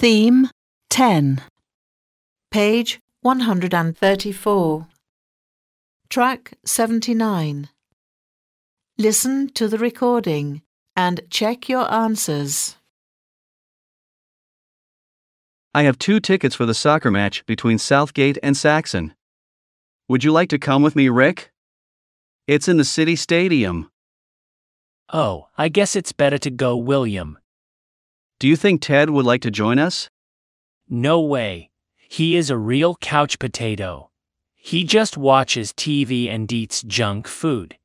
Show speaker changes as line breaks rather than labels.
Theme 10. Page 134. Track 79. Listen to the recording and check your answers.
I have two tickets for the soccer match between Southgate and Saxon. Would you like to come with me, Rick? It's in the city stadium.
Oh, I guess it's better to go, William.
Do you think Ted would like to join us?
No way. He is a real couch potato. He just watches TV and eats junk food.